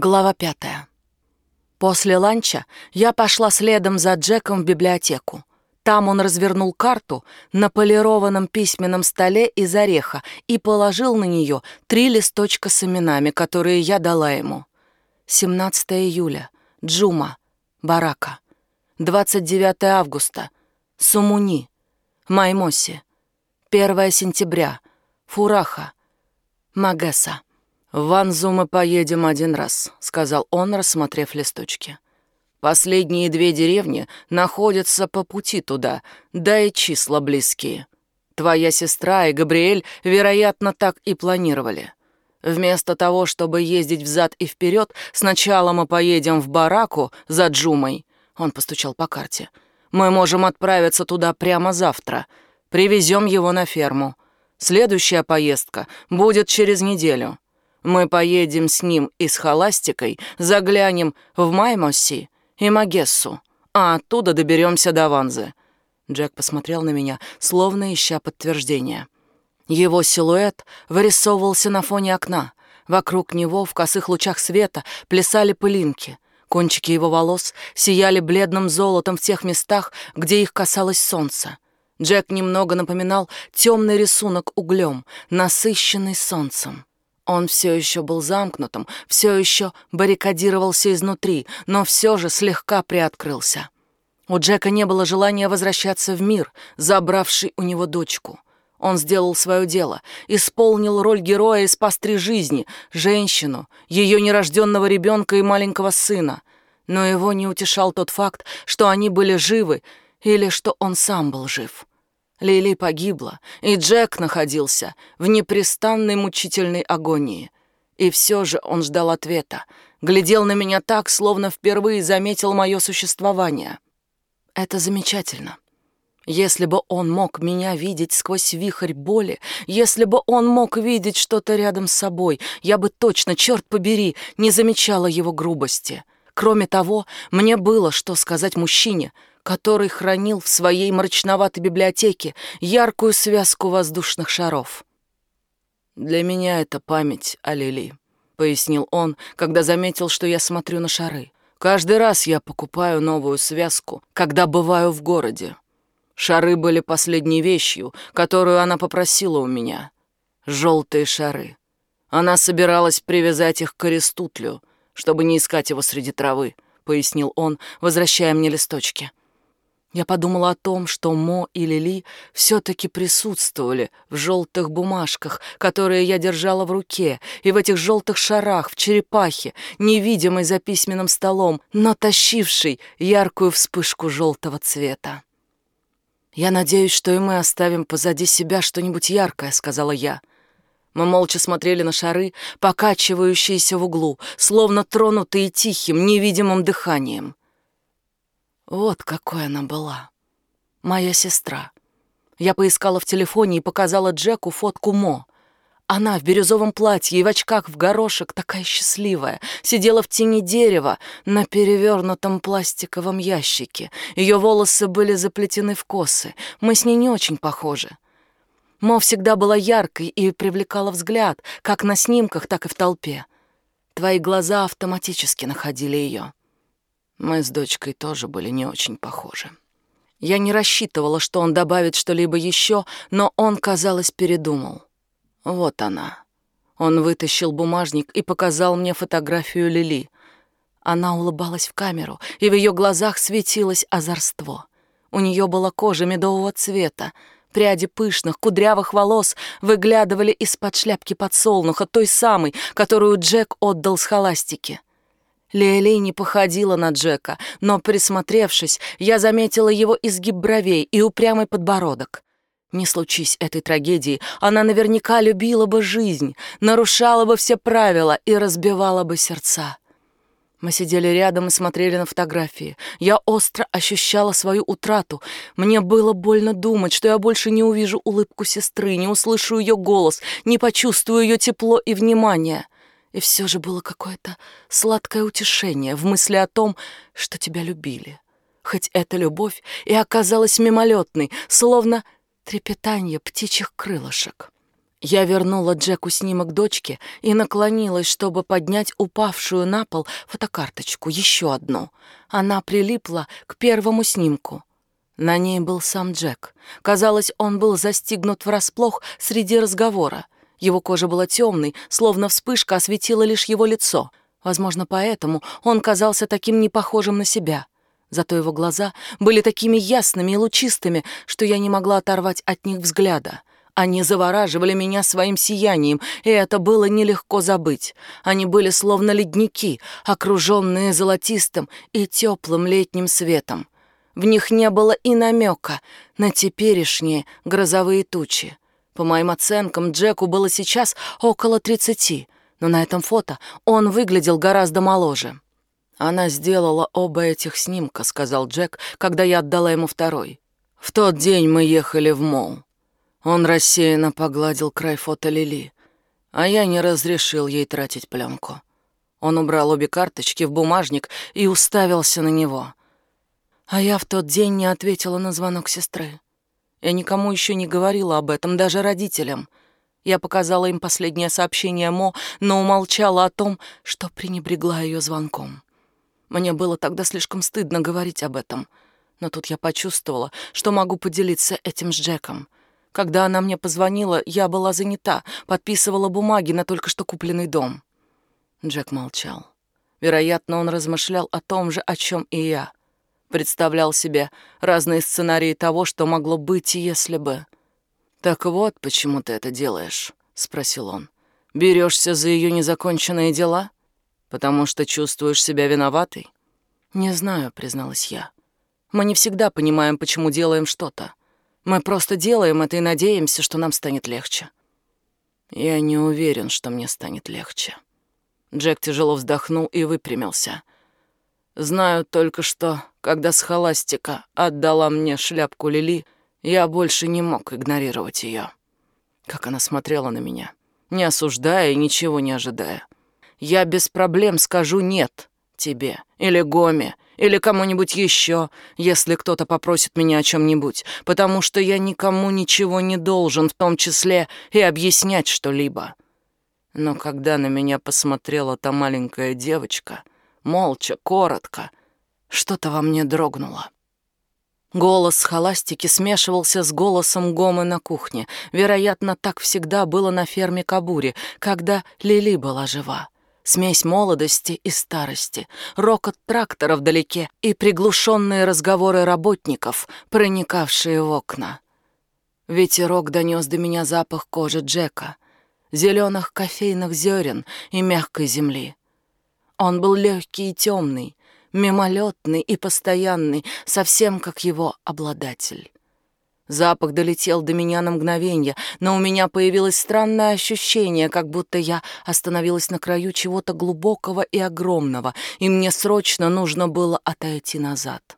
Глава пятая. После ланча я пошла следом за Джеком в библиотеку. Там он развернул карту на полированном письменном столе из ореха и положил на нее три листочка с именами, которые я дала ему. 17 июля. Джума. Барака. 29 августа. Сумуни. Маймоси. 1 сентября. Фураха. Магеса. «В Ванзу мы поедем один раз», — сказал он, рассмотрев листочки. «Последние две деревни находятся по пути туда, да и числа близкие. Твоя сестра и Габриэль, вероятно, так и планировали. Вместо того, чтобы ездить взад и вперед, сначала мы поедем в бараку за Джумой». Он постучал по карте. «Мы можем отправиться туда прямо завтра. Привезем его на ферму. Следующая поездка будет через неделю». Мы поедем с ним и с Холастикой, заглянем в Маймоси и Магессу, а оттуда доберемся до Ванзы». Джек посмотрел на меня, словно ища подтверждения. Его силуэт вырисовывался на фоне окна. Вокруг него в косых лучах света плясали пылинки. Кончики его волос сияли бледным золотом в тех местах, где их касалось солнца. Джек немного напоминал темный рисунок углем, насыщенный солнцем. Он все еще был замкнутым, все еще баррикадировался изнутри, но все же слегка приоткрылся. У Джека не было желания возвращаться в мир, забравший у него дочку. Он сделал свое дело, исполнил роль героя и спас три жизни, женщину, ее нерожденного ребенка и маленького сына. Но его не утешал тот факт, что они были живы или что он сам был жив. Лили погибла, и Джек находился в непрестанной мучительной агонии. И все же он ждал ответа, глядел на меня так, словно впервые заметил мое существование. Это замечательно. Если бы он мог меня видеть сквозь вихрь боли, если бы он мог видеть что-то рядом с собой, я бы точно, черт побери, не замечала его грубости. Кроме того, мне было что сказать мужчине, который хранил в своей мрачноватой библиотеке яркую связку воздушных шаров. «Для меня это память о Лили», — пояснил он, когда заметил, что я смотрю на шары. «Каждый раз я покупаю новую связку, когда бываю в городе. Шары были последней вещью, которую она попросила у меня. Желтые шары. Она собиралась привязать их к Аристутлю, чтобы не искать его среди травы», — пояснил он, возвращая мне листочки. Я подумала о том, что Мо и Лили все-таки присутствовали в желтых бумажках, которые я держала в руке, и в этих желтых шарах, в черепахе, невидимой за письменным столом, но тащившей яркую вспышку желтого цвета. «Я надеюсь, что и мы оставим позади себя что-нибудь яркое», — сказала я. Мы молча смотрели на шары, покачивающиеся в углу, словно тронутые тихим, невидимым дыханием. Вот какой она была. Моя сестра. Я поискала в телефоне и показала Джеку фотку Мо. Она в бирюзовом платье и в очках в горошек, такая счастливая, сидела в тени дерева на перевернутом пластиковом ящике. Ее волосы были заплетены в косы. Мы с ней не очень похожи. Мо всегда была яркой и привлекала взгляд, как на снимках, так и в толпе. Твои глаза автоматически находили ее. Мы с дочкой тоже были не очень похожи. Я не рассчитывала, что он добавит что-либо еще, но он, казалось, передумал. Вот она. Он вытащил бумажник и показал мне фотографию Лили. Она улыбалась в камеру, и в ее глазах светилось озорство. У нее была кожа медового цвета, Пряди пышных, кудрявых волос выглядывали из-под шляпки подсолнуха, той самой, которую Джек отдал с холастики. Лиэли не походила на Джека, но, присмотревшись, я заметила его изгиб бровей и упрямый подбородок. Не случись этой трагедии, она наверняка любила бы жизнь, нарушала бы все правила и разбивала бы сердца. Мы сидели рядом и смотрели на фотографии. Я остро ощущала свою утрату. Мне было больно думать, что я больше не увижу улыбку сестры, не услышу ее голос, не почувствую ее тепло и внимание. И все же было какое-то сладкое утешение в мысли о том, что тебя любили. Хоть эта любовь и оказалась мимолетной, словно трепетание птичьих крылышек. Я вернула Джеку снимок дочки и наклонилась, чтобы поднять упавшую на пол фотокарточку, еще одну. Она прилипла к первому снимку. На ней был сам Джек. Казалось, он был застигнут врасплох среди разговора. Его кожа была темной, словно вспышка осветила лишь его лицо. Возможно, поэтому он казался таким непохожим на себя. Зато его глаза были такими ясными и лучистыми, что я не могла оторвать от них взгляда. Они завораживали меня своим сиянием, и это было нелегко забыть. Они были словно ледники, окруженные золотистым и теплым летним светом. В них не было и намека на теперешние грозовые тучи. По моим оценкам, Джеку было сейчас около тридцати, но на этом фото он выглядел гораздо моложе. «Она сделала оба этих снимка», — сказал Джек, когда я отдала ему второй. «В тот день мы ехали в Мол. Он рассеянно погладил край фото Лили, а я не разрешил ей тратить пленку. Он убрал обе карточки в бумажник и уставился на него. А я в тот день не ответила на звонок сестры. Я никому еще не говорила об этом, даже родителям. Я показала им последнее сообщение Мо, но умолчала о том, что пренебрегла ее звонком. Мне было тогда слишком стыдно говорить об этом, но тут я почувствовала, что могу поделиться этим с Джеком — когда она мне позвонила, я была занята, подписывала бумаги на только что купленный дом. Джек молчал. Вероятно, он размышлял о том же, о чем и я. Представлял себе разные сценарии того, что могло быть, если бы. «Так вот, почему ты это делаешь?» — спросил он. Берешься за ее незаконченные дела? Потому что чувствуешь себя виноватой?» «Не знаю», — призналась я. «Мы не всегда понимаем, почему делаем что-то. Мы просто делаем это и надеемся, что нам станет легче. Я не уверен, что мне станет легче. Джек тяжело вздохнул и выпрямился. Знаю только, что, когда схоластика отдала мне шляпку Лили, я больше не мог игнорировать ее. Как она смотрела на меня, не осуждая и ничего не ожидая. Я без проблем скажу «нет» тебе или Гоме, или кому-нибудь еще, если кто-то попросит меня о чем-нибудь, потому что я никому ничего не должен, в том числе и объяснять что-либо. Но когда на меня посмотрела та маленькая девочка, молча, коротко, что-то во мне дрогнуло. Голос холастики смешивался с голосом Гомы на кухне. Вероятно, так всегда было на ферме Кабури, когда Лили была жива смесь молодости и старости, рокот трактора вдалеке и приглушенные разговоры работников, проникавшие в окна. Ветерок донес до меня запах кожи Джека, зеленых кофейных зерен и мягкой земли. Он был легкий и темный, мимолетный и постоянный, совсем как его обладатель. Запах долетел до меня на мгновение, но у меня появилось странное ощущение, как будто я остановилась на краю чего-то глубокого и огромного, и мне срочно нужно было отойти назад.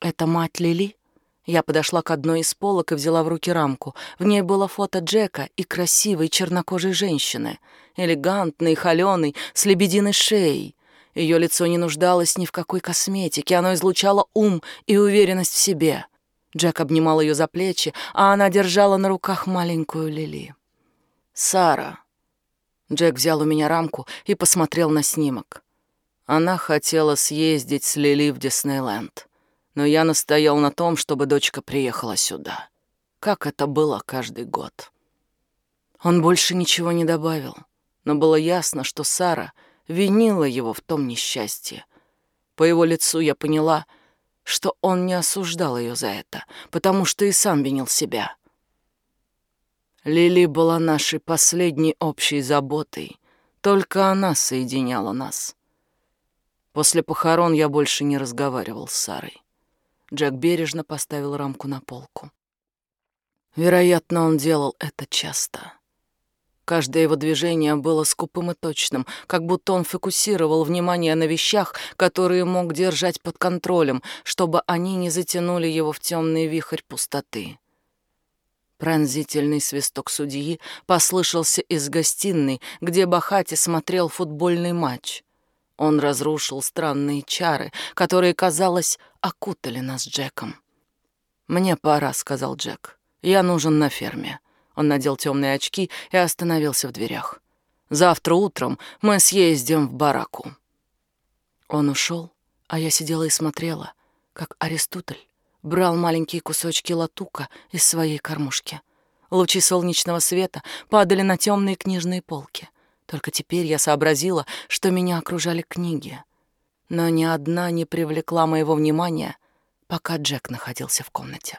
«Это мать Лили?» Я подошла к одной из полок и взяла в руки рамку. В ней было фото Джека и красивой чернокожей женщины, элегантной, холеной, с лебединой шеей. Ее лицо не нуждалось ни в какой косметике, оно излучало ум и уверенность в себе — Джек обнимал ее за плечи, а она держала на руках маленькую Лили. «Сара». Джек взял у меня рамку и посмотрел на снимок. Она хотела съездить с Лили в Диснейленд, но я настоял на том, чтобы дочка приехала сюда. Как это было каждый год. Он больше ничего не добавил, но было ясно, что Сара винила его в том несчастье. По его лицу я поняла — что он не осуждал ее за это, потому что и сам винил себя. Лили была нашей последней общей заботой, только она соединяла нас. После похорон я больше не разговаривал с Сарой. Джек бережно поставил рамку на полку. Вероятно, он делал это часто. Каждое его движение было скупым и точным, как будто он фокусировал внимание на вещах, которые мог держать под контролем, чтобы они не затянули его в темный вихрь пустоты. Пронзительный свисток судьи послышался из гостиной, где Бахати смотрел футбольный матч. Он разрушил странные чары, которые, казалось, окутали нас Джеком. «Мне пора», — сказал Джек. «Я нужен на ферме. Он надел темные очки и остановился в дверях. «Завтра утром мы съездим в бараку». Он ушел, а я сидела и смотрела, как Аристотель брал маленькие кусочки латука из своей кормушки. Лучи солнечного света падали на темные книжные полки. Только теперь я сообразила, что меня окружали книги. Но ни одна не привлекла моего внимания, пока Джек находился в комнате.